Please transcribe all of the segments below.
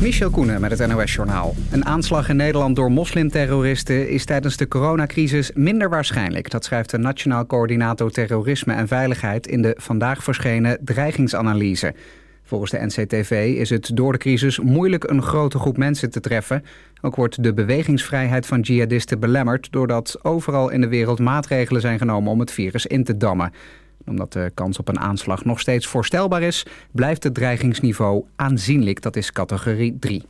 Michel Koenen met het NOS-journaal. Een aanslag in Nederland door moslimterroristen is tijdens de coronacrisis minder waarschijnlijk. Dat schrijft de Nationaal Coördinator Terrorisme en Veiligheid in de vandaag verschenen dreigingsanalyse. Volgens de NCTV is het door de crisis moeilijk een grote groep mensen te treffen. Ook wordt de bewegingsvrijheid van jihadisten belemmerd... doordat overal in de wereld maatregelen zijn genomen om het virus in te dammen omdat de kans op een aanslag nog steeds voorstelbaar is... blijft het dreigingsniveau aanzienlijk, dat is categorie 3.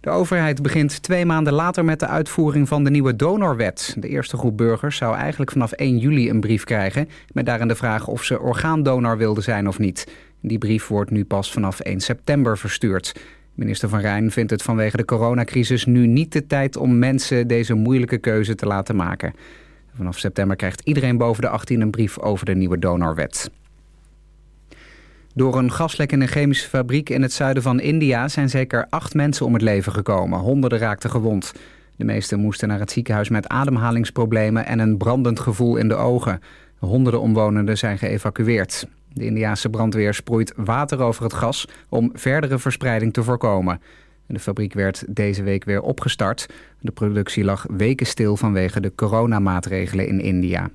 De overheid begint twee maanden later met de uitvoering van de nieuwe donorwet. De eerste groep burgers zou eigenlijk vanaf 1 juli een brief krijgen... met daarin de vraag of ze orgaandonor wilden zijn of niet. Die brief wordt nu pas vanaf 1 september verstuurd. Minister Van Rijn vindt het vanwege de coronacrisis nu niet de tijd... om mensen deze moeilijke keuze te laten maken. Vanaf september krijgt iedereen boven de 18 een brief over de nieuwe donorwet. Door een gaslek in een chemische fabriek in het zuiden van India... zijn zeker acht mensen om het leven gekomen. Honderden raakten gewond. De meesten moesten naar het ziekenhuis met ademhalingsproblemen... en een brandend gevoel in de ogen. Honderden omwonenden zijn geëvacueerd. De Indiaanse brandweer sproeit water over het gas... om verdere verspreiding te voorkomen. De fabriek werd deze week weer opgestart. De productie lag weken stil vanwege de coronamaatregelen in India.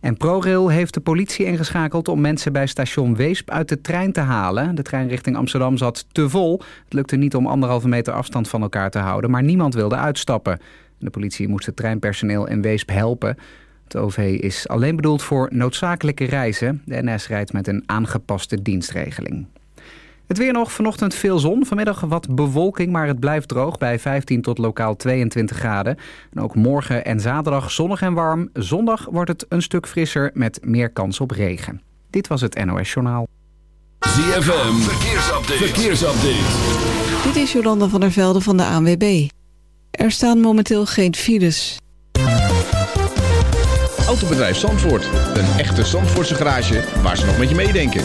En ProRail heeft de politie ingeschakeld om mensen bij station Weesp uit de trein te halen. De trein richting Amsterdam zat te vol. Het lukte niet om anderhalve meter afstand van elkaar te houden, maar niemand wilde uitstappen. De politie moest het treinpersoneel in Weesp helpen. Het OV is alleen bedoeld voor noodzakelijke reizen. De NS rijdt met een aangepaste dienstregeling. Het weer nog, vanochtend veel zon. Vanmiddag wat bewolking, maar het blijft droog bij 15 tot lokaal 22 graden. En ook morgen en zaterdag zonnig en warm. Zondag wordt het een stuk frisser met meer kans op regen. Dit was het NOS Journaal. ZFM, verkeersupdate. verkeersupdate. Dit is Jolanda van der Velde van de ANWB. Er staan momenteel geen files. Autobedrijf Zandvoort. Een echte Zandvoortse garage waar ze nog met je meedenken.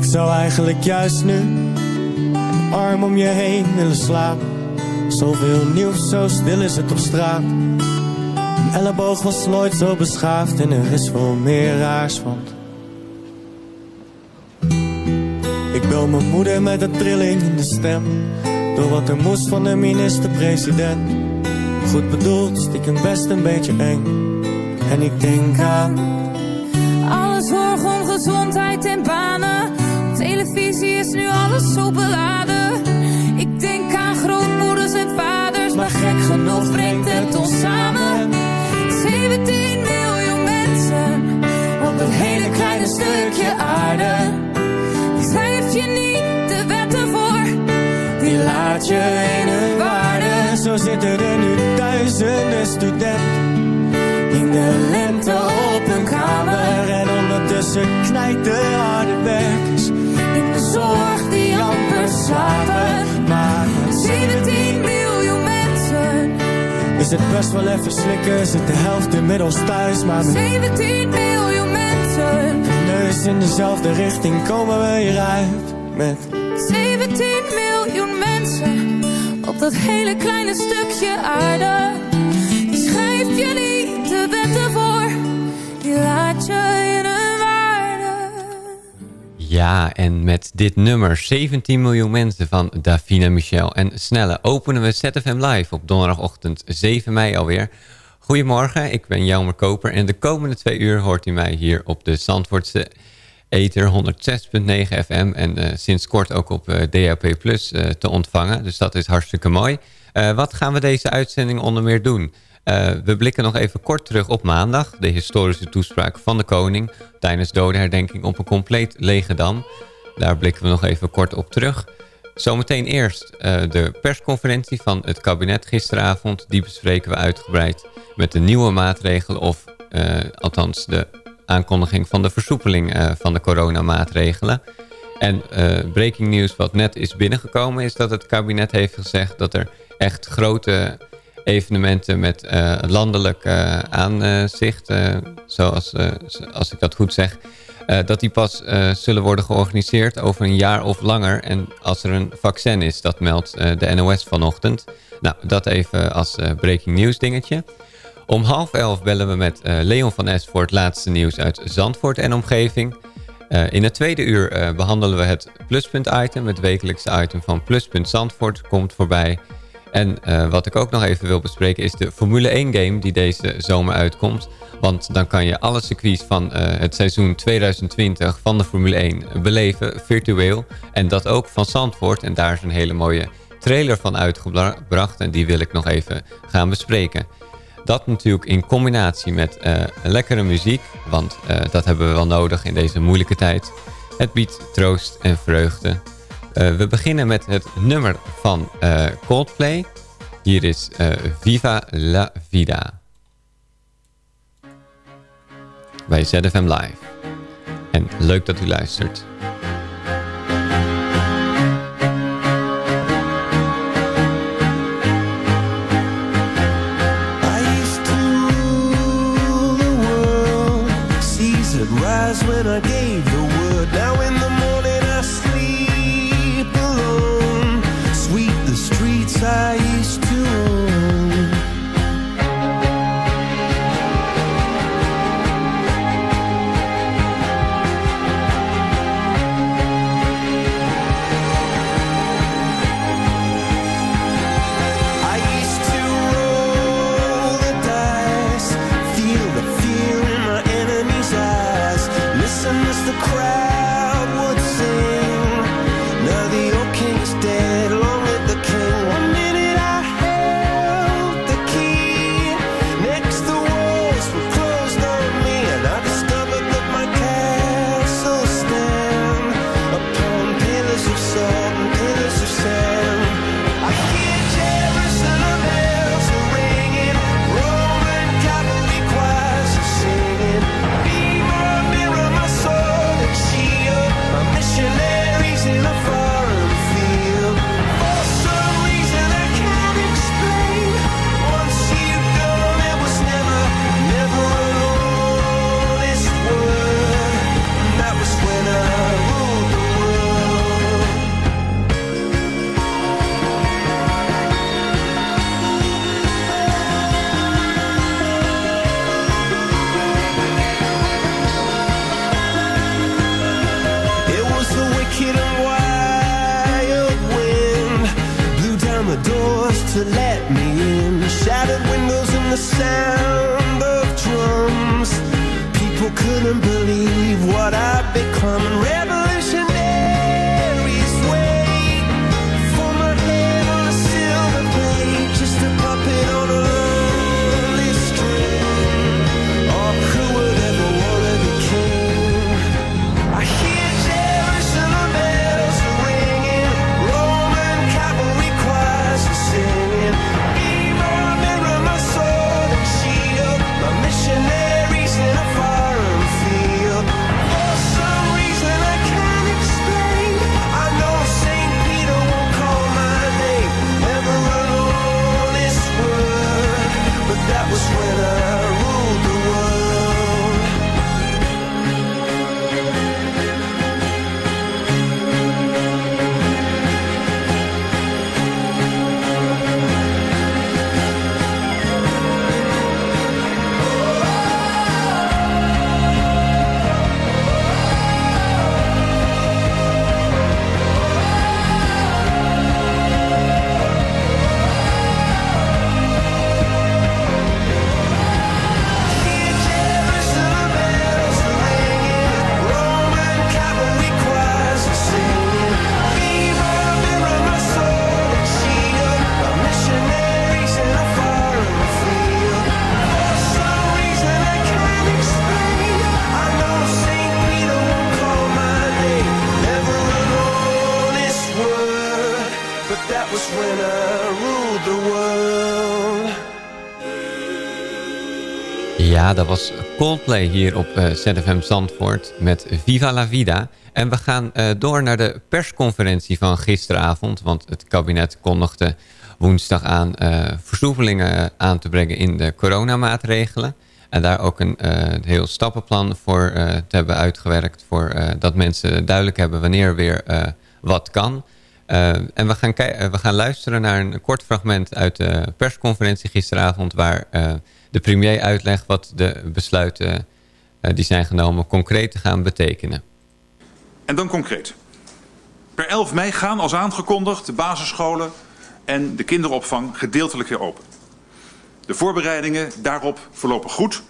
Ik zou eigenlijk juist nu arm om je heen willen slapen. Zoveel nieuws, zo stil is het op straat. Een elleboog was nooit zo beschaafd en er is veel meer raars want. Ik bel mijn moeder met een trilling in de stem. Door wat er moest van de minister-president. Goed bedoeld, stiekem best een beetje eng. En ik denk aan alle zorg om gezondheid en banen. Televisie is nu alles zo beladen. Ik denk aan grootmoeders en vaders, maar gek genoeg brengt het ons samen. 17 miljoen mensen op dat hele kleine stukje aarde. Die schrijft je niet de wetten voor, die laat je in hun waarde. Zo zitten er nu duizenden studenten in de lente op hun kamer. En ondertussen knijpt de harde de zorg die amper. Maar 17 miljoen mensen. Is het best wel even slikken, zit de helft inmiddels thuis. Maar met 17 miljoen mensen. neus in dezelfde richting komen we hieruit. Met 17 miljoen mensen op dat hele kleine stukje aarde. Die schrijft je niet de wetten voor, die laat je. Ja, en met dit nummer 17 miljoen mensen van Davina Michel en Snelle openen we ZFM Live op donderdagochtend 7 mei alweer. Goedemorgen, ik ben Jelmer Koper en de komende twee uur hoort u mij hier op de Zandvoortse Ether 106.9 FM en uh, sinds kort ook op uh, DAP Plus uh, te ontvangen. Dus dat is hartstikke mooi. wat gaan we deze uitzending onder meer doen? We blikken nog even kort terug op maandag, de historische toespraak van de koning tijdens dodenherdenking op een compleet lege dam. Daar blikken we nog even kort op terug. Zometeen eerst de persconferentie van het kabinet gisteravond. Die bespreken we uitgebreid met de nieuwe maatregelen of althans de aankondiging van de versoepeling van de coronamaatregelen. En breaking news wat net is binnengekomen is dat het kabinet heeft gezegd dat er echt grote evenementen met uh, landelijk aanzicht, zoals als ik dat goed zeg, dat die pas zullen worden georganiseerd over een jaar of langer. En als er een vaccin is, dat meldt de NOS vanochtend. Nou, dat even als breaking news dingetje. Om half elf bellen we met Leon van Es voor het laatste nieuws uit Zandvoort en omgeving. In het tweede uur behandelen we het pluspunt-item. Het wekelijkse item van Pluspunt Zandvoort komt voorbij. En wat ik ook nog even wil bespreken is de Formule 1-game die deze zomer uitkomt. Want dan kan je alle circuits van het seizoen 2020 van de Formule 1 beleven, virtueel. En dat ook van Zandvoort. En daar is een hele mooie trailer van uitgebracht. En die wil ik nog even gaan bespreken. Dat natuurlijk in combinatie met uh, lekkere muziek, want dat hebben we wel nodig in deze moeilijke tijd. Het biedt troost en vreugde. Uh, we beginnen met het nummer van Coldplay. Hier is Viva la Vida. Bij ZFM Live. En leuk dat u luistert. when I gave the word. Now in Coldplay hier op eh, ZFM Zandvoort met Viva la Vida. En we gaan eh, door naar de persconferentie van gisteravond. Want het kabinet kondigde woensdag aan eh, versoepelingen aan te brengen in de coronamaatregelen. En daar ook een heel stappenplan voor te hebben uitgewerkt. Voor dat mensen duidelijk hebben wanneer weer wat kan. En we gaan, we gaan luisteren naar een kort fragment uit de persconferentie gisteravond... waar de premier uitlegt wat de besluiten eh, die zijn genomen concreet te gaan betekenen. En dan concreet. Per 11 mei gaan als aangekondigd de basisscholen en de kinderopvang gedeeltelijk weer open. De voorbereidingen daarop verlopen goed.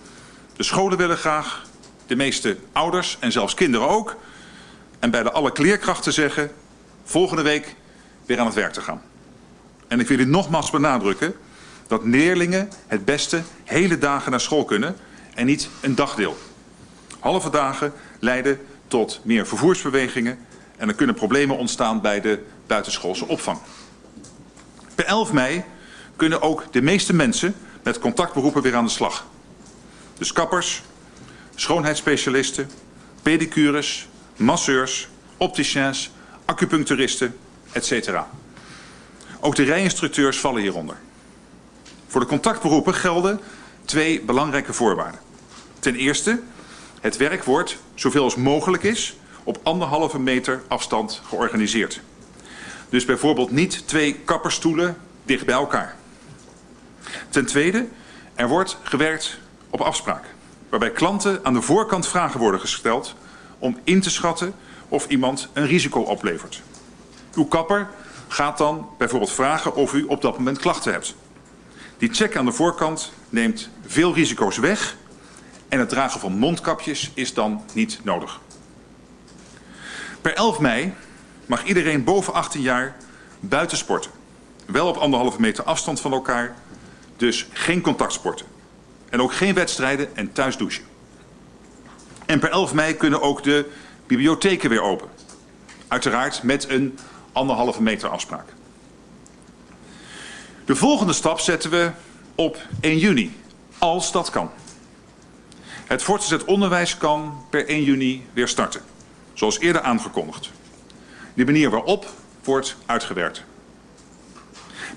De scholen willen graag, de meeste ouders en zelfs kinderen ook. En bij de alle leerkrachten zeggen volgende week weer aan het werk te gaan. En ik wil u nogmaals benadrukken dat leerlingen het beste hele dagen naar school kunnen en niet een dagdeel. Halve dagen leiden tot meer vervoersbewegingen en er kunnen problemen ontstaan bij de buitenschoolse opvang. Per 11 mei kunnen ook de meeste mensen met contactberoepen weer aan de slag. Dus kappers, schoonheidsspecialisten, pedicures, masseurs, opticiens, acupuncturisten, etc. Ook de rijinstructeurs vallen hieronder. Voor de contactberoepen gelden twee belangrijke voorwaarden. Ten eerste, het werk wordt, zoveel als mogelijk is, op anderhalve meter afstand georganiseerd. Dus bijvoorbeeld niet twee kapperstoelen dicht bij elkaar. Ten tweede, er wordt gewerkt op afspraak. Waarbij klanten aan de voorkant vragen worden gesteld om in te schatten of iemand een risico oplevert. Uw kapper gaat dan bijvoorbeeld vragen of u op dat moment klachten hebt. Die check aan de voorkant neemt veel risico's weg en het dragen van mondkapjes is dan niet nodig. Per 11 mei mag iedereen boven 18 jaar buiten sporten. Wel op anderhalve meter afstand van elkaar, dus geen contactsporten. En ook geen wedstrijden en thuis douchen. En per 11 mei kunnen ook de bibliotheken weer open. Uiteraard met een anderhalve meter afspraak. De volgende stap zetten we op 1 juni, als dat kan. Het voortgezet onderwijs kan per 1 juni weer starten, zoals eerder aangekondigd. De manier waarop wordt uitgewerkt.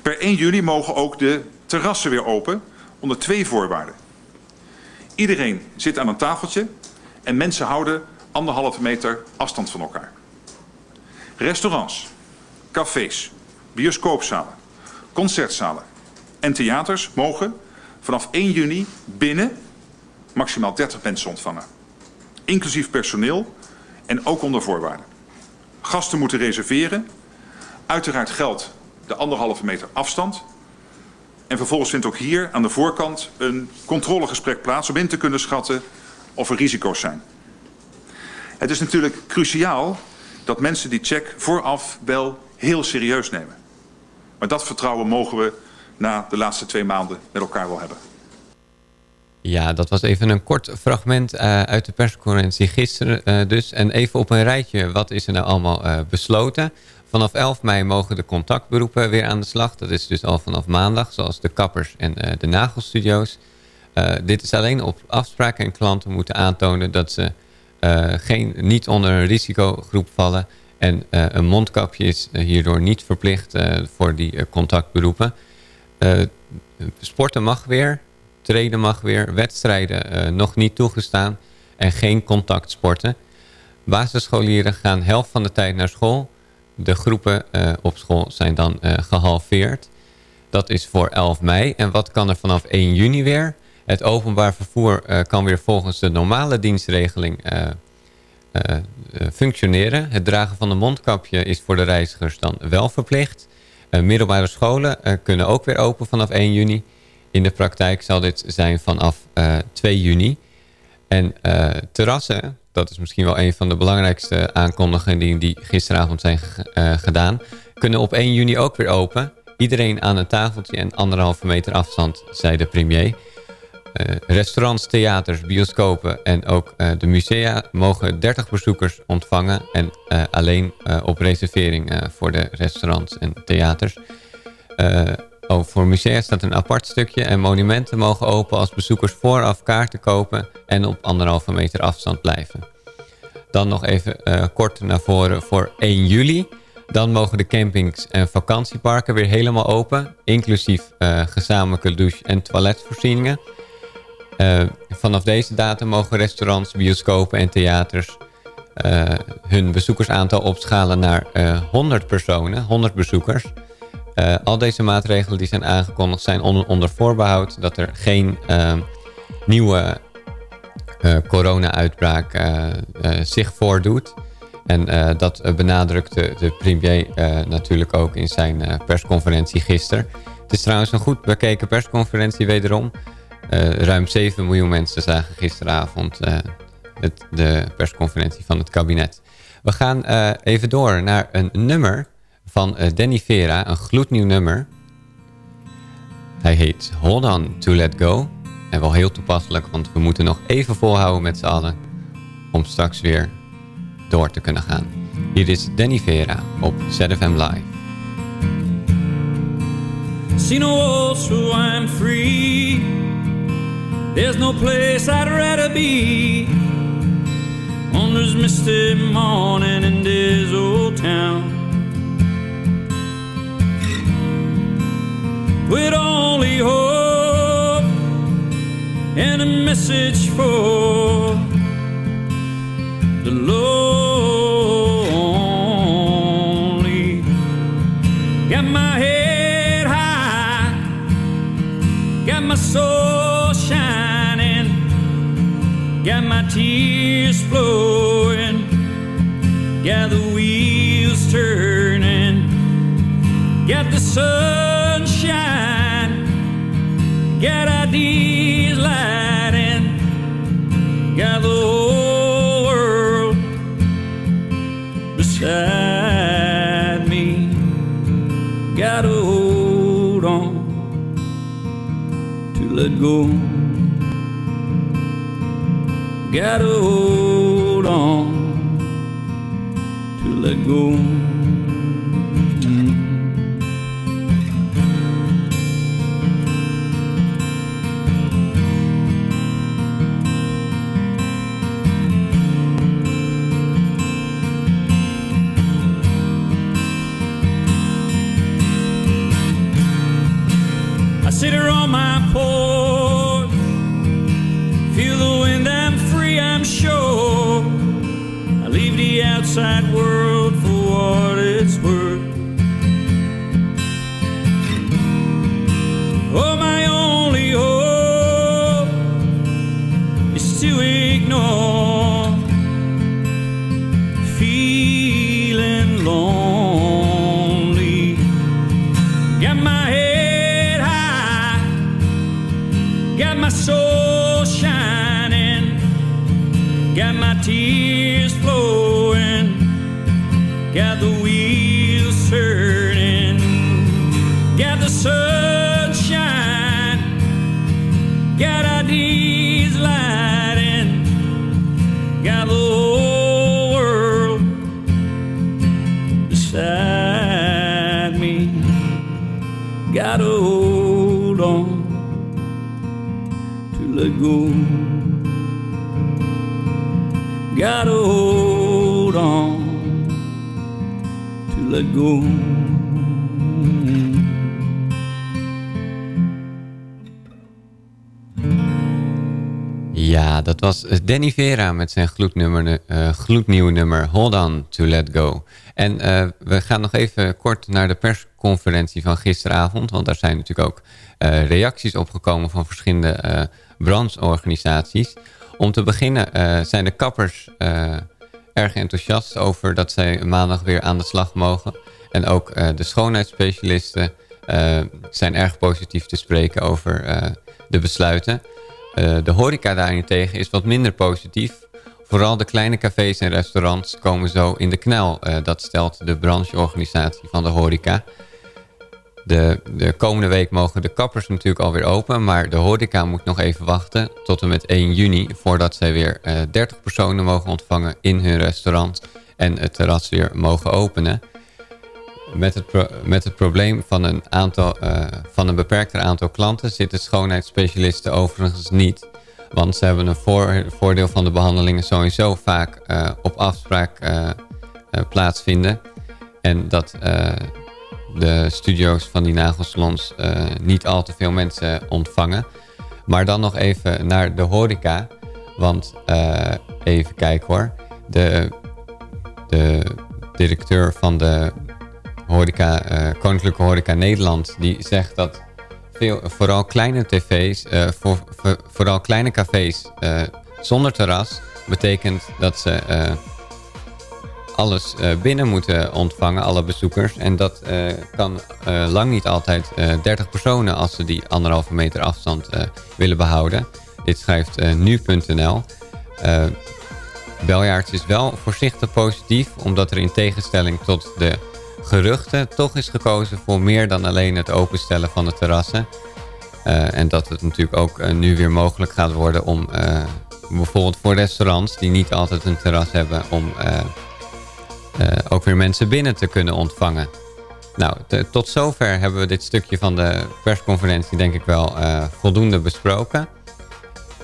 Per 1 juli mogen ook de terrassen weer open onder twee voorwaarden. Iedereen zit aan een tafeltje en mensen houden anderhalve meter afstand van elkaar. Restaurants, cafés, bioscoopzalen, concertzalen en theaters mogen vanaf 1 juni binnen maximaal 30 mensen ontvangen. Inclusief personeel en ook onder voorwaarden. Gasten moeten reserveren. Uiteraard geldt de anderhalve meter afstand. En vervolgens vindt ook hier aan de voorkant een controlegesprek plaats om in te kunnen schatten of er risico's zijn. Het is natuurlijk cruciaal dat mensen die check vooraf wel heel serieus nemen. Maar dat vertrouwen mogen we na de laatste twee maanden met elkaar wel hebben. Ja, dat was even een kort fragment uh, uit de persconferentie gisteren uh, dus. En even op een rijtje, wat is er nou allemaal uh, besloten? Vanaf 11 mei mogen de contactberoepen weer aan de slag. Dat is dus al vanaf maandag, zoals de kappers en de nagelstudio's. dit is alleen op afspraak en klanten moeten aantonen dat ze geen, niet onder een risicogroep vallen. En een mondkapje is hierdoor niet verplicht voor die contactberoepen. sporten mag weer, treden mag weer, wedstrijden uh, nog niet toegestaan en geen contactsporten. Basisscholieren gaan helft van de tijd naar school. De groepen uh, op school zijn dan uh, gehalveerd. Dat is voor 11 mei. En wat kan er vanaf 1 juni weer? Het openbaar vervoer kan weer volgens de normale dienstregeling functioneren. Het dragen van een mondkapje is voor de reizigers dan wel verplicht. middelbare scholen kunnen ook weer open vanaf 1 juni. In de praktijk zal dit zijn vanaf uh, 2 juni. En terrassen, dat is misschien wel een van de belangrijkste aankondigingen die gisteravond zijn gedaan, kunnen op 1 juni ook weer open. Iedereen aan een tafeltje en anderhalve meter afstand, zei de premier. Uh, restaurants, theaters, bioscopen en ook uh, de musea mogen 30 bezoekers ontvangen. En uh, alleen op reservering voor de restaurants en theaters. Oh, voor musea staat een apart stukje en monumenten mogen open als bezoekers vooraf kaarten kopen en op anderhalve meter afstand blijven. Dan nog even kort naar voren voor 1 juli. Dan mogen de campings en vakantieparken weer helemaal open, inclusief uh, gezamenlijke douche- en toiletvoorzieningen. Uh, vanaf deze datum mogen restaurants, bioscopen en theaters hun bezoekersaantal opschalen naar 100 personen, 100 bezoekers. Al deze maatregelen die zijn aangekondigd zijn onder, voorbehoud dat er geen nieuwe uh, corona-uitbraak zich voordoet. En dat benadrukte de premier natuurlijk ook in zijn persconferentie gisteren. Het is trouwens een goed bekeken persconferentie wederom. Ruim 7 miljoen mensen zagen gisteravond het, de persconferentie van het kabinet. We gaan even door naar een nummer van Danny Vera, een gloednieuw nummer. Hij heet Hold On To Let Go. En wel heel toepasselijk, want we moeten nog even volhouden met z'n allen... om straks weer door te kunnen gaan. Hier is Danny Vera op ZFM Live. Walls, so I'm free. There's no place I'd rather be. On this misty morning in this old town. with only hope and a message for the lonely. My tears flowing, got the wheels turning, got the sunshine Got ideas lighting, got the whole world beside me. Gotta hold on to let go. Gotta hold on to let go. Ja, dat was Danny Vera met zijn gloednummer, eh, gloednieuwe nummer Hold On To Let Go. En eh, we gaan nog even kort naar de persconferentie van gisteravond. Want daar zijn natuurlijk ook eh, reacties opgekomen van verschillende brancheorganisaties. Om te beginnen zijn de kappers erg enthousiast over dat zij maandag weer aan de slag mogen. En ook eh, de schoonheidsspecialisten eh, zijn erg positief te spreken over eh, de besluiten. De horeca daarentegen is wat minder positief. Vooral de kleine cafés en restaurants komen zo in de knel. Dat stelt de brancheorganisatie van de horeca. De, de komende week mogen de kappers natuurlijk alweer open. Maar de horeca moet nog even wachten tot en met 1 juni... voordat zij weer eh 30 personen mogen ontvangen in hun restaurant... en het terras weer mogen openen. Met het, met het probleem van een, aantal, eh, van een beperkter aantal klanten... zitten schoonheidsspecialisten overigens niet... Want ze hebben een voor- voordeel van de behandelingen sowieso vaak eh, op afspraak eh, plaatsvinden. En dat de studio's van die nagelsalons niet al te veel mensen ontvangen. Maar dan nog even naar de horeca. Want even kijken hoor. De, de directeur van de horeca, eh, Koninklijke Horeca Nederland... die zegt dat veel, vooral kleine tv's, eh, voor, voor- vooral kleine cafés eh, zonder terras... betekent dat ze alles binnen moeten ontvangen, alle bezoekers. En dat kan lang niet altijd eh 30 personen als ze die anderhalve meter afstand willen behouden. Dit schrijft nu.nl. Beljaarts is wel voorzichtig positief, omdat er in tegenstelling tot de geruchten toch is gekozen voor meer dan alleen het openstellen van de terrassen. Eh, en dat het natuurlijk ook eh, nu weer mogelijk gaat worden om eh, bijvoorbeeld voor restaurants die niet altijd een terras hebben, om ook weer mensen binnen te kunnen ontvangen. Nou, tot zover hebben we dit stukje van de persconferentie denk ik wel voldoende besproken.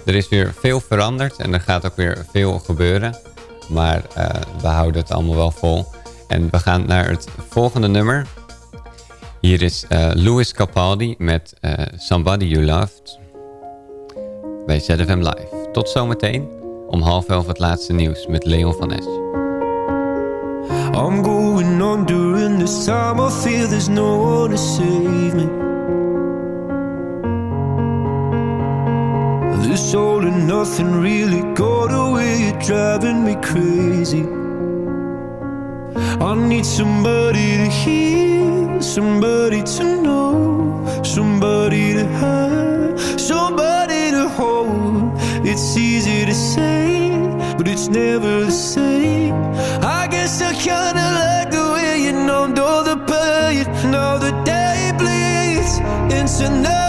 Er is weer veel veranderd en er gaat ook weer veel gebeuren. Maar we houden het allemaal wel vol. En we gaan naar het volgende nummer. Hier is eh, Louis Capaldi met eh, Somebody You Loved bij ZFM Live. Tot zometeen om half elf het laatste nieuws met Leon van Es. I'm going on during this time. I feel there's no one to save me. This all and nothing really got away. Driving me crazy. I need somebody to hear, somebody to know, somebody to have, somebody to hold. It's easy to say, but it's never the same. I guess I kinda like the way you numbed all the pain. Now the day bleeds into nightfall,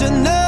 into nightfall,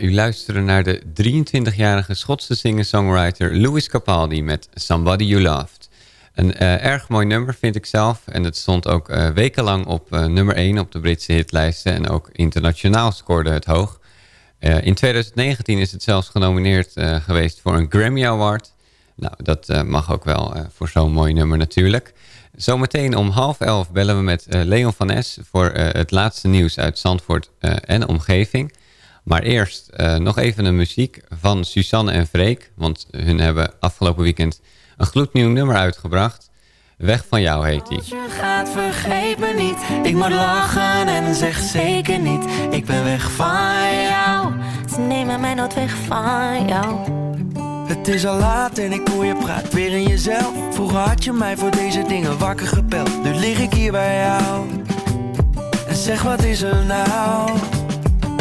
u luisterde naar de 23-jarige Schotse singer-songwriter Louis Capaldi met Somebody You Loved. Een eh, erg mooi nummer vind ik zelf en het stond ook eh, wekenlang op eh, nummer 1 op de Britse hitlijsten en ook internationaal scoorde het hoog. In 2019 is het zelfs genomineerd geweest voor een Grammy Award. Nou, dat mag ook wel voor zo'n mooi nummer natuurlijk. Zometeen om half elf bellen we met Leon van Es voor het laatste nieuws uit Zandvoort en omgeving. Maar eerst eh, nog even een muziek van Suzanne en Freek. Want hun hebben afgelopen weekend een gloednieuw nummer uitgebracht. Weg van jou heet die. Als je gaat, vergeet me niet. Ik moet lachen en zeg zeker niet. Ik ben weg van jou. Ze nemen mij nooit weg van jou. Het is al laat en ik hoor je praat weer in jezelf. Vroeger had je mij voor deze dingen wakker gebeld. Nu lig ik hier bij jou. En zeg wat is er nou?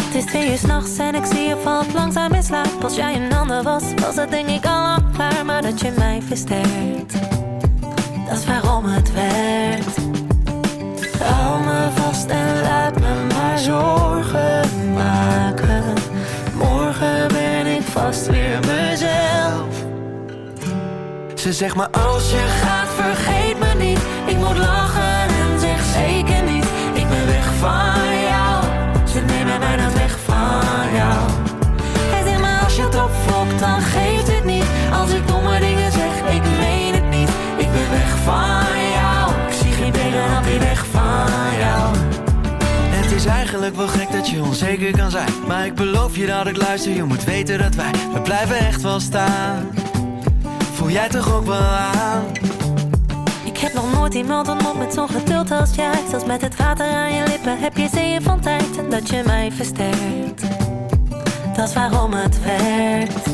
Het is twee uur s'nachts en ik zie je valt langzaam in slaap. Als jij een ander was, was het denk ik al klaar. Maar dat je mij versterkt, dat waarom het werkt. Hou me vast en laat me maar zorgen maken. Morgen ben ik vast weer mezelf. Ze zegt maar Als je gaat, vergeet eigenlijk wel gek dat je onzeker kan zijn. Maar ik beloof je dat ik luister, je moet weten dat wij, we blijven echt wel staan. Voel jij toch ook wel aan? Ik heb nog nooit iemand ontmoet met zo'n geduld als jij. Zelfs met het water aan je lippen heb je zeeën van tijd. Dat je mij versterkt. Dat is waarom het werkt.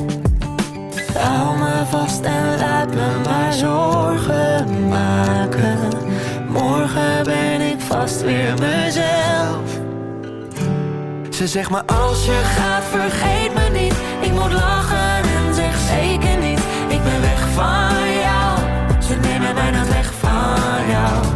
Hou me vast en laat me maar zorgen maken. Morgen ben ik vast weer mezelf. Ze zegt maar Als je gaat, vergeet me niet. Ik moet lachen en zeg zeker niet. Ik ben weg van jou. Ze nemen mij weg van jou.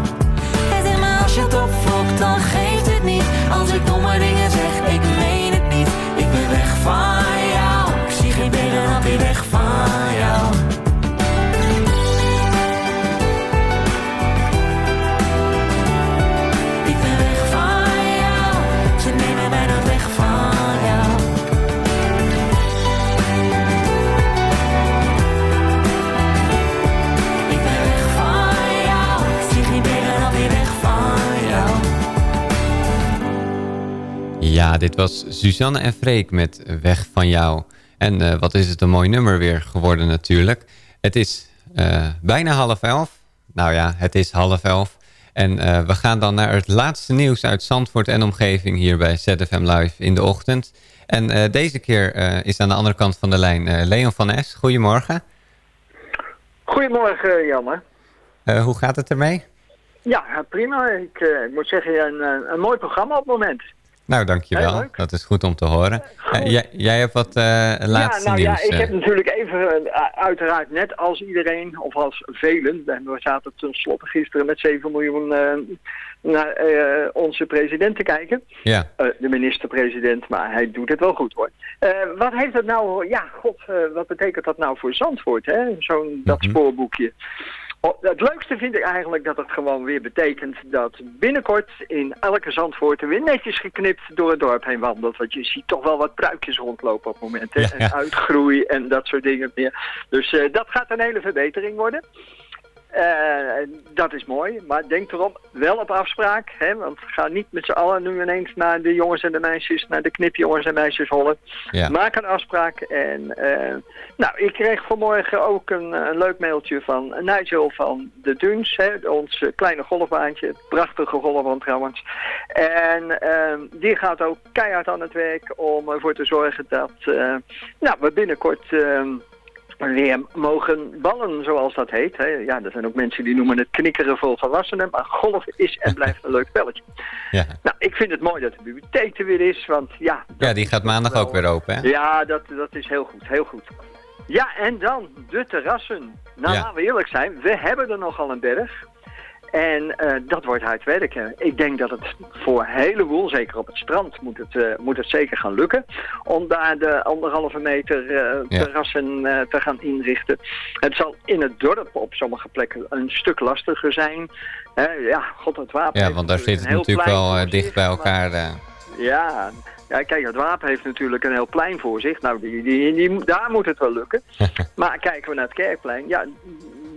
Dit was Suzanne en Freek met Weg van jou. En eh, wat is het een mooi nummer weer geworden natuurlijk. Het is eh, bijna half elf. Nou ja, het is half elf. En eh, we gaan dan naar het laatste nieuws uit Zandvoort en omgeving hier bij ZFM Live in de ochtend. En deze keer is aan de andere kant van de lijn Leon van Es. Goedemorgen. Goedemorgen, Janne. Hoe gaat het ermee? Ja, prima. Ik, ik moet zeggen, een, een mooi programma op het moment. Nou, dankjewel. Dat is goed om te horen. Eh, jij, jij hebt wat eh, laatste ja, nou nieuws. ja, ik eh. heb natuurlijk even, uiteraard net als iedereen, of als velen, en we zaten tenslotte gisteren met 7 miljoen naar onze president te kijken. Ja. De minister-president, maar hij doet het wel goed hoor. Wat heeft dat nou, ja, god, wat betekent dat nou voor Zandvoort, hè? Zo'n, dat spoorboekje. Oh, het leukste vind ik eigenlijk dat het gewoon weer betekent dat binnenkort in elke Zandvoort er weer netjes geknipt door het dorp heen wandelt. Want je ziet toch wel wat pruikjes rondlopen op het moment. Hè? Ja, ja. En uitgroei en dat soort dingen meer. Dus eh, dat gaat een hele verbetering worden. Eh, dat is mooi, maar denk erom, wel op afspraak. Hè, want ga niet met z'n allen nu ineens naar de jongens en de meisjes, naar de knipjongens en meisjes hollen. Ja. Maak een afspraak. En eh, nou, ik kreeg vanmorgen ook een, een leuk mailtje van Nigel van de Duns, hè, ons kleine golfbaantje. Prachtige golfbaan trouwens. En eh, die gaat ook keihard aan het werk om ervoor te zorgen dat nou, we binnenkort... weer mogen ballen, zoals dat heet. Hè. Ja, er zijn ook mensen die noemen het knikkeren voor volwassenen, maar golf is en blijft een leuk spelletje. Ja. Nou, ik vind het mooi dat de bibliotheek er weer is, want ja... ja, die gaat maandag ook weer open, hè? Ja, dat, dat is heel goed, heel goed. Ja, en dan de terrassen. Nou, Ja. laten we eerlijk zijn, we hebben er nogal een berg. En eh, dat wordt hard werken. Ik denk dat het voor een heleboel, zeker op het strand, moet het, eh, moet het zeker gaan lukken. Om daar de anderhalve meter eh, Ja. terrassen te gaan inrichten. Het zal in het dorp op sommige plekken een stuk lastiger zijn. Ja, god, het wapen Ja, want daar zit het natuurlijk wel dicht bij elkaar. ja, ja, kijk, het wapen heeft natuurlijk een heel plein voor zich. Nou, die, die, die, daar moet het wel lukken. maar kijken we naar het kerkplein, ja,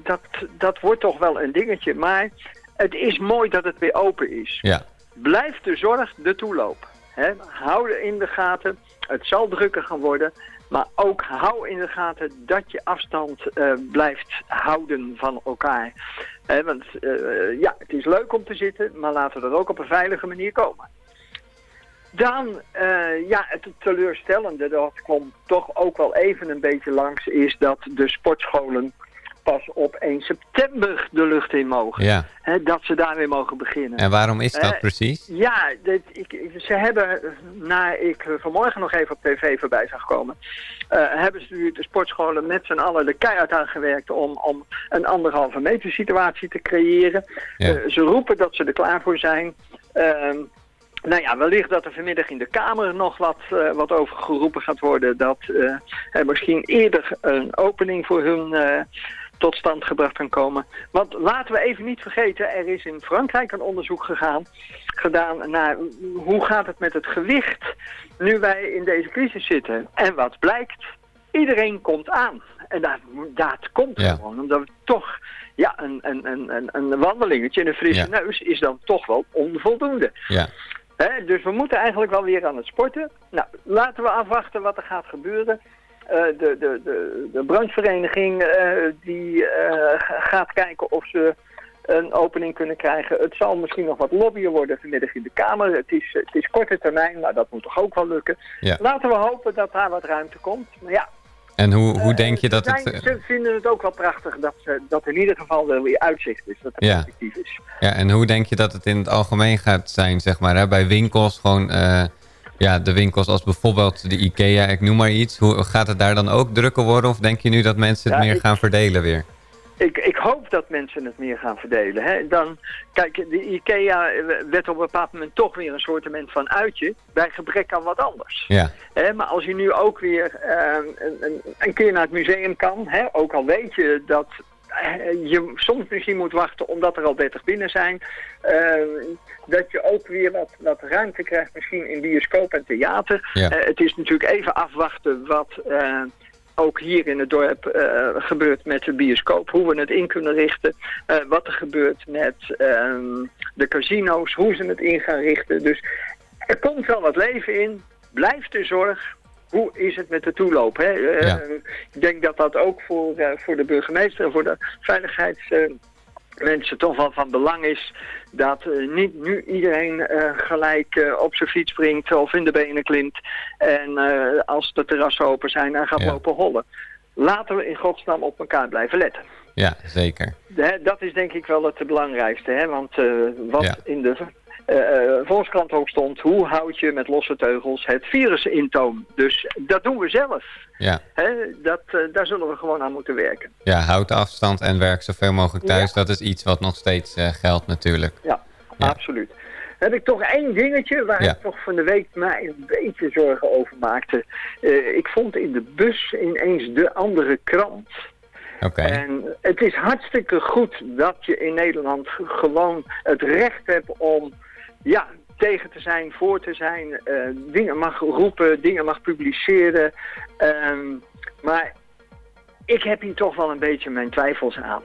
dat, dat wordt toch wel een dingetje. Maar het is mooi dat het weer open is. Ja. Blijf de zorg de toeloop. Hè? Hou er in de gaten. Het zal drukker gaan worden. Maar ook hou in de gaten dat je afstand eh, blijft houden van elkaar. Hè, want eh, ja, het is leuk om te zitten, maar laten we er ook op een veilige manier komen. Dan, eh, ja, het teleurstellende, dat kwam toch ook wel even een beetje langs, is dat de sportscholen pas op 1 september de lucht in mogen. Ja. Dat ze daar weer mogen beginnen. En waarom is dat Eh, precies? Ja, dit, ik, ze hebben, na ik vanmorgen nog even op tv voorbij zag komen, eh, hebben ze nu de sportscholen met z'n allen de keihard aan gewerkt om, om een anderhalve meter situatie te creëren. Ja. Eh, ze roepen dat ze er klaar voor zijn. Ehm, nou ja, wellicht dat er vanmiddag in de Kamer nog wat, wat over geroepen gaat worden. Dat er misschien eerder een opening voor hun tot stand gebracht kan komen. Want laten we even niet vergeten, er is in Frankrijk een onderzoek gegaan, gedaan naar hoe gaat het met het gewicht nu wij in deze crisis zitten. En wat blijkt, iedereen komt aan. En dat, dat komt Ja. gewoon, omdat we toch, ja, een, een, een, een, wandelingetje en een frisse Ja. neus is dan toch wel onvoldoende. Ja. Dus we moeten eigenlijk wel weer aan het sporten. Nou, laten we afwachten wat er gaat gebeuren. Eh, de, de, de, de brandvereniging eh, die eh, gaat kijken of ze een opening kunnen krijgen. Het zal misschien nog wat lobbyen worden vanmiddag in de Kamer. Het is, het is korte termijn, maar dat moet toch ook wel lukken. Ja. Laten we hopen dat daar wat ruimte komt. Maar ja, En hoe, hoe denk je dat het... ze vinden het ook wel prachtig dat, ze, dat in ieder geval er weer uitzicht is. Dat het Ja. positief is. Ja, en hoe denk je dat het in het algemeen gaat zijn, zeg maar, hè? bij winkels, gewoon, ja, de winkels als bijvoorbeeld de IKEA, ik noem maar iets. Hoe, gaat het daar dan ook drukker worden of denk je nu dat mensen het Ja, meer ik- gaan verdelen weer? Ik, ik hoop dat mensen het meer gaan verdelen. Hè. Dan, kijk, de IKEA werd op een bepaald moment toch weer een soort van uitje, bij gebrek aan wat anders. Ja, Hè, maar als je nu ook weer eh, een, een, keer naar het museum kan, hè, ook al weet je dat eh, je soms misschien moet wachten omdat er al 30 binnen zijn, eh, dat je ook weer wat, wat ruimte krijgt misschien in bioscoop en theater. Ja. Eh, het is natuurlijk even afwachten wat eh, ook hier in het dorp eh, gebeurt met de bioscoop, hoe we het in kunnen richten, eh, wat er gebeurt met ehm, de casino's, hoe ze het in gaan richten. Dus er komt wel wat leven in. Blijf de zorg. Hoe is het met de toeloop? Hè? Eh, Ja. Ik denk dat dat ook voor, eh, voor de burgemeester en voor de veiligheidsmensen toch wel van belang is. Dat eh, niet nu iedereen eh, gelijk eh, op zijn fiets springt of in de benen klimt. En eh, als de terrassen open zijn en gaat Ja. lopen hollen. Laten we in godsnaam op elkaar blijven letten. ja, zeker. Dat is denk ik wel het belangrijkste. Hè? Want eh, wat Ja. in de eh, eh, Volkskrant ook stond... hoe houd je met losse teugels het virus in toom? Dus dat doen we zelf. Ja. Hè? Dat, eh, daar zullen we gewoon aan moeten werken. Ja, houd afstand en werk zoveel mogelijk thuis. Dat is iets wat nog steeds eh, geldt natuurlijk. Ja, absoluut. Heb ik toch één dingetje waar Ja. ik toch van de week mij een beetje zorgen over maakte. Eh, ik vond in de bus ineens de andere krant. Oké. En het is hartstikke goed dat je in Nederland gewoon het recht hebt om ja, tegen te zijn, voor te zijn, eh, dingen mag roepen, dingen mag publiceren. Ehm, maar ik heb hier toch wel een beetje mijn twijfels aan.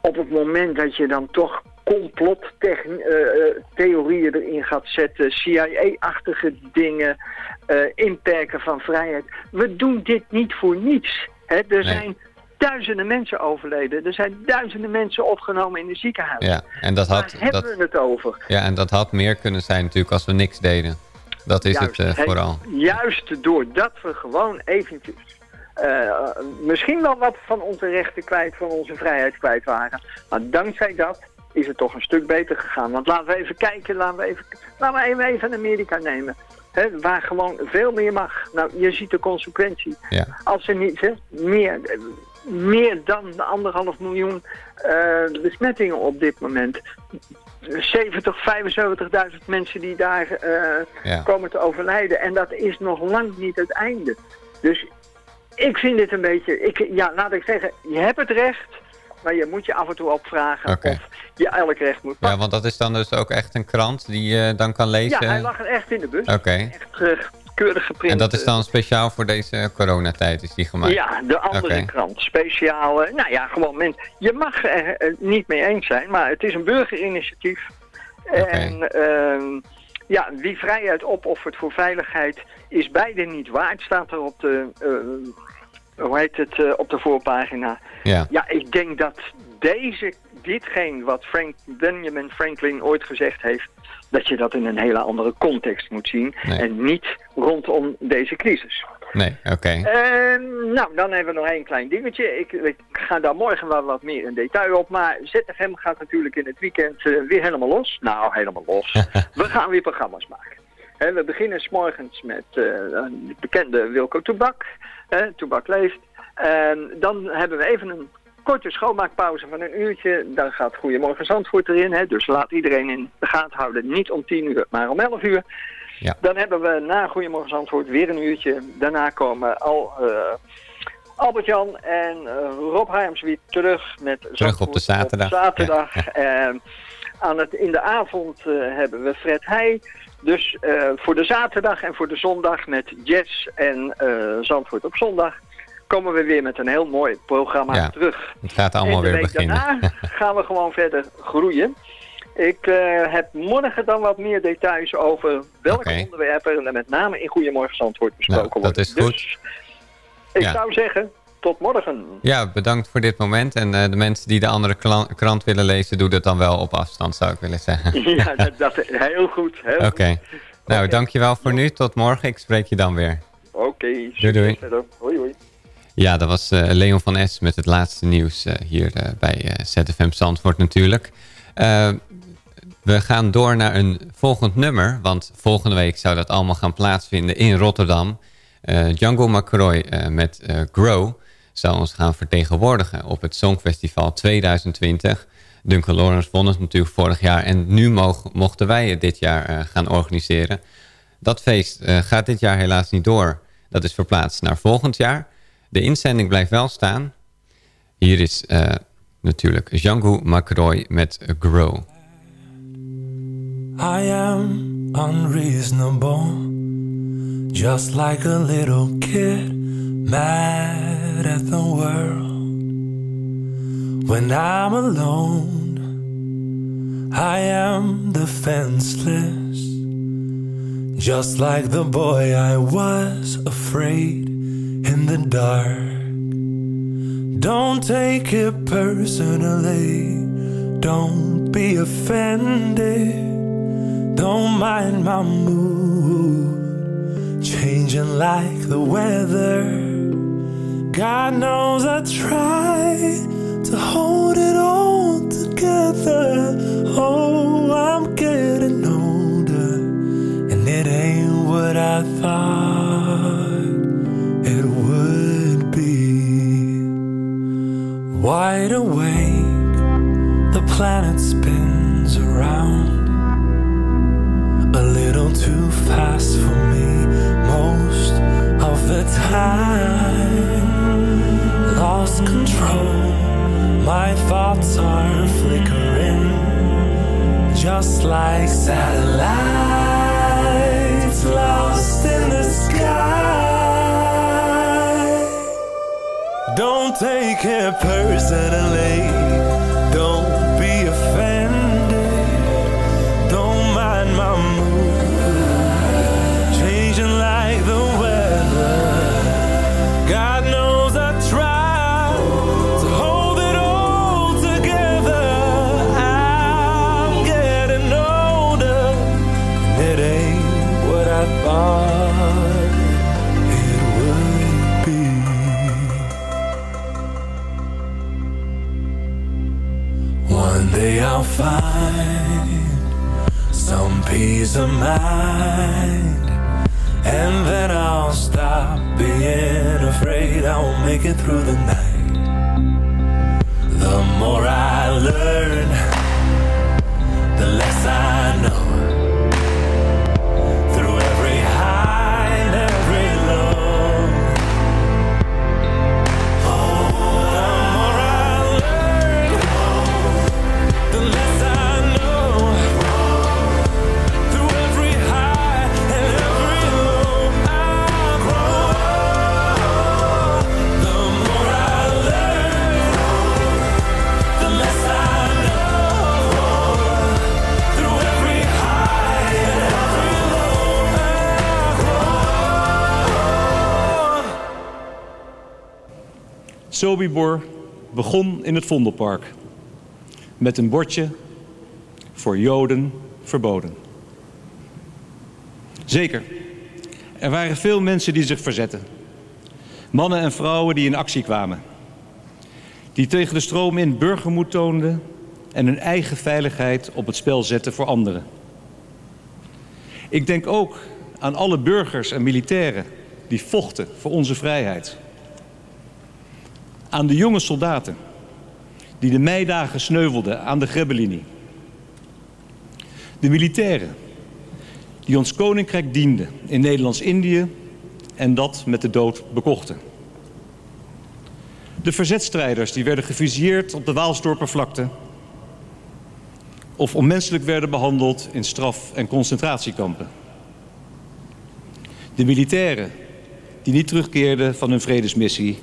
op het moment dat je dan toch complottheorieën erin gaat zetten, CIA-achtige dingen, eh, inperken van vrijheid. We doen dit niet voor niets. Hè? Er zijn duizenden mensen overleden. Er zijn duizenden mensen opgenomen in de ziekenhuis. Ja, en dat had, Waar hebben dat, we het over? ja, en dat had meer kunnen zijn natuurlijk als we niks deden. Dat is Juist, het eh, vooral. Juist doordat we gewoon eventjes eh, misschien wel wat van onze rechten kwijt, van onze vrijheid kwijt waren. Maar dankzij dat is het toch een stuk beter gegaan. Want laten we even kijken, laten we even, laten we even, Amerika nemen. Hè, waar gewoon veel meer mag. Nou, je ziet de consequentie. Ja. Als er niet, hè, meer, meer dan anderhalf miljoen eh, besmettingen op dit moment. 70, 75.000 mensen die daar eh, Ja. komen te overlijden. En dat is nog lang niet het einde. Dus ik vind dit een beetje... Ik, ja, laat ik zeggen, je hebt het recht... maar je moet je af en toe opvragen of je elk recht moet Ja, want dat is dan dus ook echt een krant die je dan kan lezen? Ja, hij lag er echt in de bus. Oké. Echt eh, keurig geprint. En dat is eh, dan speciaal voor deze coronatijd is die gemaakt? Ja, de andere krant. Speciaal, eh, nou ja, gewoon mensen. Je mag er eh, niet mee eens zijn, maar het is een burgerinitiatief. En ehm, ja, wie vrijheid opoffert voor veiligheid is beide niet waard, staat er op de, hoe heet het, op de voorpagina. Ja. Ja, ik denk dat deze, ditgene wat Frank, Benjamin Franklin ooit gezegd heeft, dat je dat in een hele andere context moet zien. En niet rondom deze crisis. Nee, oké. Ehm, nou, dan hebben we nog één klein dingetje. Ik, ik ga daar morgen wel wat meer in detail op. Maar ZFM gaat natuurlijk in het weekend eh, weer helemaal los. Nou, helemaal los. we gaan weer programma's maken. We beginnen s morgens met eh, een bekende Wilco Toebak. Toebak leeft. En dan hebben we even een korte schoonmaakpauze van een uurtje. Dan gaat Goedemorgen Zandvoort erin. Hè, dus laat iedereen in de gaten houden. Niet om 10 uur, maar om 11 uur. Ja. Dan hebben we na Goedemorgen Zandvoort weer een uurtje. Daarna komen al... eh, Albert-Jan en eh, Rob Harms weer terug met Terug op de zaterdag. op zaterdag. En aan het, in de avond eh, hebben we Fred Heij. Dus voor de zaterdag en voor de zondag met Jazz en Zandvoort op zondag... komen we weer met een heel mooi programma Ja, terug. Het gaat allemaal en de weer week beginnen. daarna gaan we gewoon verder groeien. Ik eh, heb morgen dan wat meer details over welke onderwerpen er met name in Goedemorgen Zandvoort besproken Nou, dat worden. is goed. Dus ik Ja. zou zeggen, tot morgen. Ja, bedankt voor dit moment. En eh, de mensen die de andere krant willen lezen, doe dat dan wel op afstand, zou ik willen zeggen. ja, dat, dat, heel goed. Oké. goed. Nou, dankjewel voor nu. Tot morgen. Ik spreek je dan weer. Oké, Doei, doei. verder. Hoi, hoi. Ja, dat was eh, Leon van S met het laatste nieuws eh, hier eh, bij ZFM Zandvoort natuurlijk. We gaan door naar een volgend nummer, want volgende week zou dat allemaal gaan plaatsvinden in Rotterdam. Django McCroy met Grow zou ons gaan vertegenwoordigen op het Songfestival 2020. Duncan Lawrence won het natuurlijk vorig jaar en nu mochten wij het dit jaar gaan organiseren. Dat feest gaat dit jaar helaas niet door. Dat is verplaatst naar volgend jaar. De inzending blijft wel staan. Hier is eh, natuurlijk Django McCroy met Grow. I am unreasonable, just like a little kid, mad at the world. When I'm alone, I am defenseless, just like the boy I was afraid in the dark. Don't take it personally, don't be offended. Don't mind my mood changing like the weather. God knows I try Wide awake, the planet spins around. A little too fast for me most of the time. Lost control, my thoughts are flickering, just like satellites take it personally. Peace of mind. And then I'll stop being afraid I will make it through the night. The more I learn, the less I know. Sobibor begon in het Vondelpark. Met een bordje voor Joden verboden. Zeker, er waren veel mensen die zich verzetten. Mannen en vrouwen die in actie kwamen. Die tegen de stroom in burgermoed toonden en hun eigen veiligheid op het spel zetten voor anderen. Ik denk ook aan alle burgers en militairen die vochten voor onze vrijheid. Aan de jonge soldaten die de meidagen sneuvelden aan de Grebbelinie. De militairen die ons koninkrijk dienden in Nederlands-Indië en dat met de dood bekochten. De verzetstrijders die werden gefusilleerd op de Waalsdorpervlakte of onmenselijk werden behandeld in straf- en concentratiekampen. De militairen die niet terugkeerden van hun vredesmissie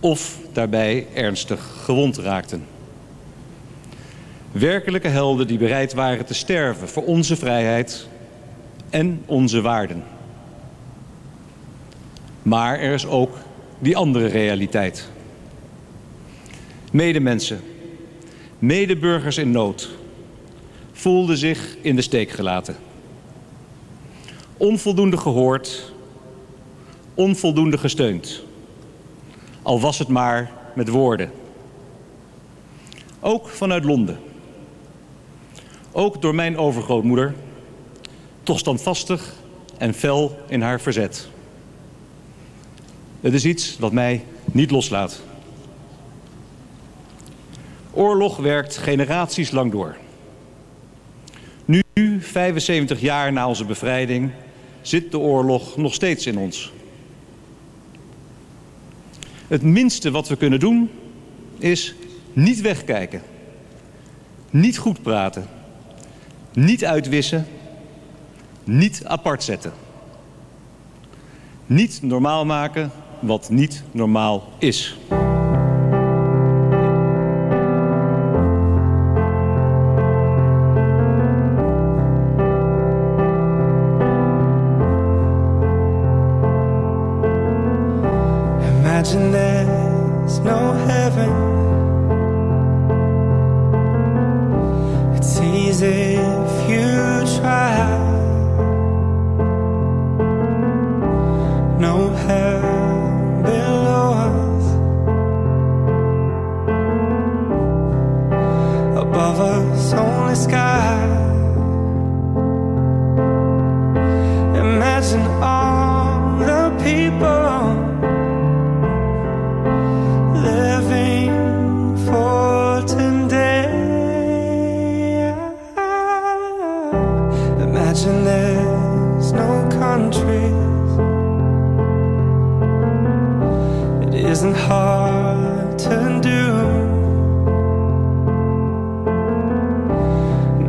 of daarbij ernstig gewond raakten. Werkelijke helden die bereid waren te sterven voor onze vrijheid en onze waarden. Maar er is ook die andere realiteit. Medemensen, medeburgers in nood, voelden zich in de steek gelaten. Onvoldoende gehoord, onvoldoende gesteund. Al was het maar met woorden. Ook vanuit Londen. Ook door mijn overgrootmoeder, toch standvastig en fel in haar verzet. Het is iets wat mij niet loslaat. Oorlog werkt generaties lang door. Nu, 75 jaar na onze bevrijding, zit de oorlog nog steeds in ons. Het minste wat we kunnen doen is niet wegkijken, niet goed praten, niet uitwissen, niet apart zetten. Niet normaal maken wat niet normaal is.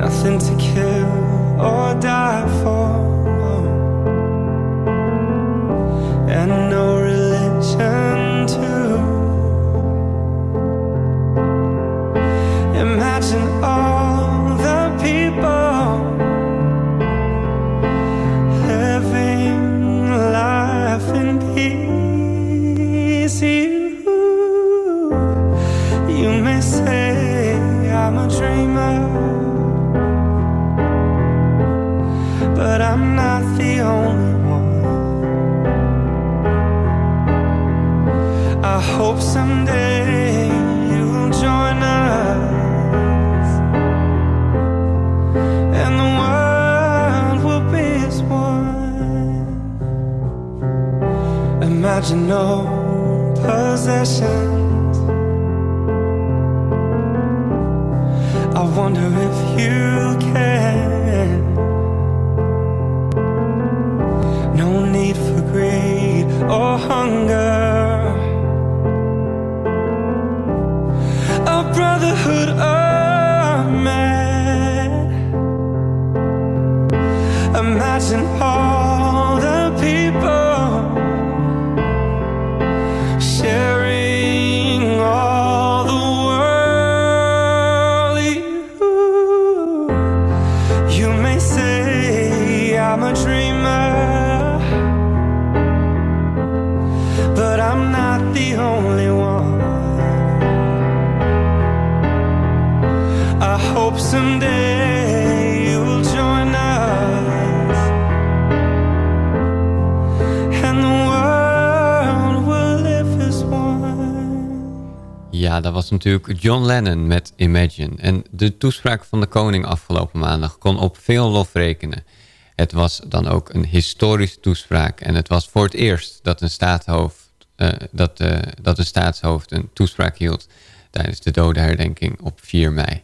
Nothing to kill or die for. And no imagine no possessions. Ja, dat was natuurlijk John Lennon met Imagine. En de toespraak van de koning afgelopen maandag kon op veel lof rekenen. Het was dan ook een historische toespraak. En het was voor het eerst dat een, staatshoofd, eh, dat, eh, dat een staatshoofd een toespraak hield... tijdens de dodenherdenking op 4 mei.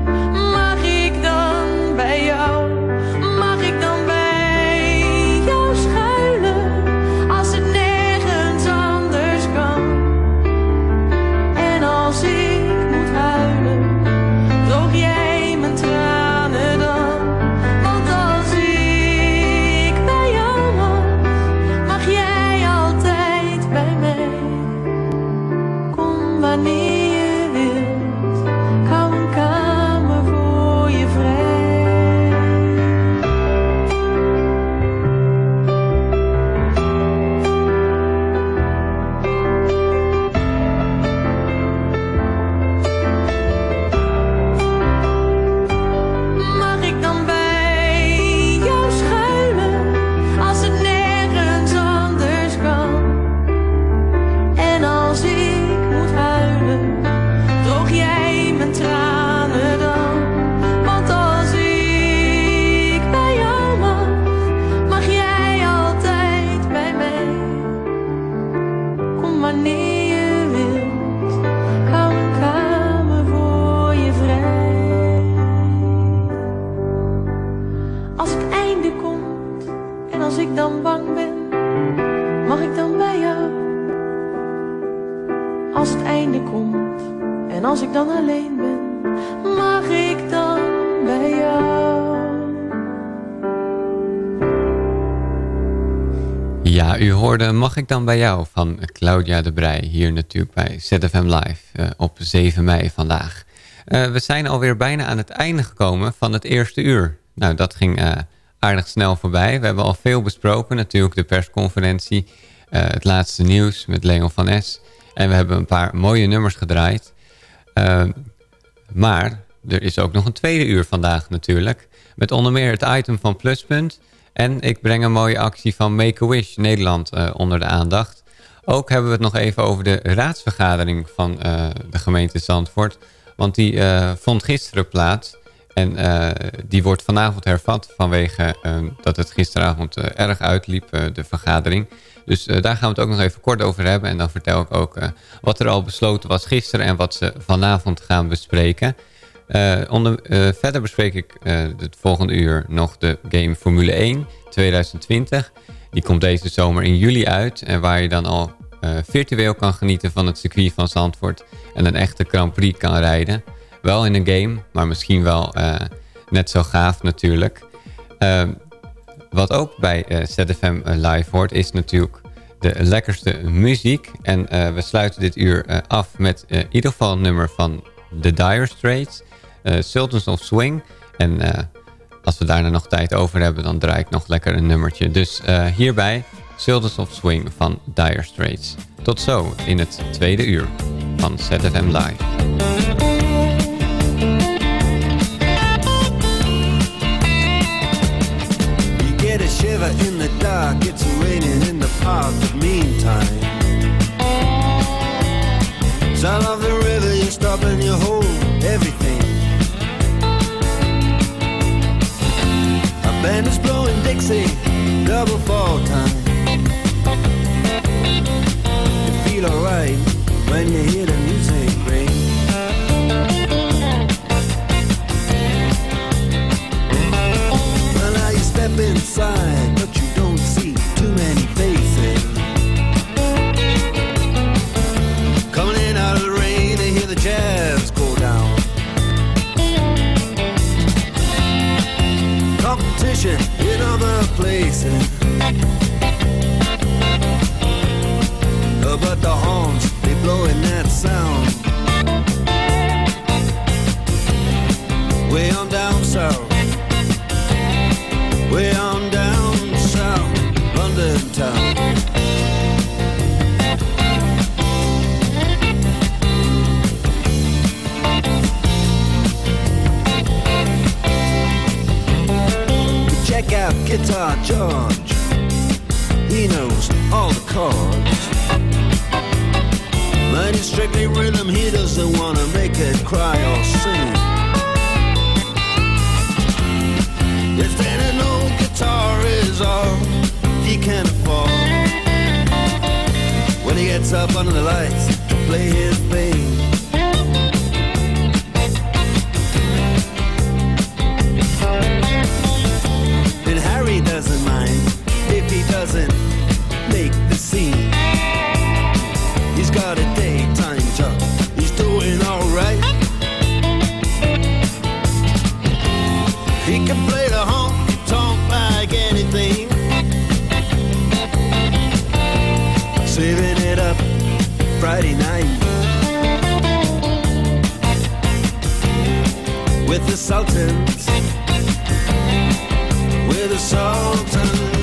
Mag ik dan bij jou van Claudia de Brij. Hier natuurlijk bij ZFM Live eh, op 7 mei vandaag. Eh, we zijn alweer bijna aan het einde gekomen van het eerste uur. Nou, dat ging eh, aardig snel voorbij. We hebben al veel besproken. Natuurlijk de persconferentie, het laatste nieuws met Leon van Es. En we hebben een paar mooie nummers gedraaid. Eh, maar er is ook nog een tweede uur vandaag natuurlijk. Met onder meer het item van Pluspunt. En ik breng een mooie actie van Make-A-Wish Nederland eh, onder de aandacht. Ook hebben we het nog even over de raadsvergadering van eh, de gemeente Zandvoort. Want die eh, vond gisteren plaats. En die wordt vanavond hervat vanwege dat het gisteravond erg uitliep, de vergadering. Dus daar gaan we het ook nog even kort over hebben. En dan vertel ik ook wat er al besloten was gisteren en wat ze vanavond gaan bespreken. Uh, onder, uh, verder bespreek ik uh, het volgende uur nog de game Formule 1 2020. Die komt deze zomer in juli uit. En waar je dan al virtueel kan genieten van het circuit van Zandvoort. En een echte Grand Prix kan rijden. Wel in een game, maar misschien wel net zo gaaf natuurlijk. wat ook bij ZFM Live hoort is natuurlijk de lekkerste muziek. En we sluiten dit uur af met in ieder geval een nummer van The Dire Straits... uh, Sultans of Swing. En uh, als we daarna nog tijd over hebben, dan draai ik nog lekker een nummertje. Dus uh, hierbij Sultans of Swing van Dire Straits. Tot zo in het tweede uur van ZFM Live. Shiver in the dark, it's raining in the park, but meantime Sound of the river, you stop and you everything Band is blowing Dixie, double fall time. With the Sultans with the sultans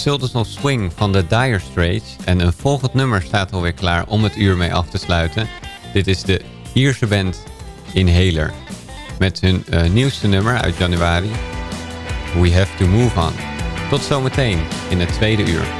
Sultans of Swing van de Dire Straits. En een volgend nummer staat alweer klaar om het uur mee af te sluiten. Dit is de Ierse band Inhaler. Met hun eh, nieuwste nummer uit januari. We have to move on. Tot zometeen in het tweede uur.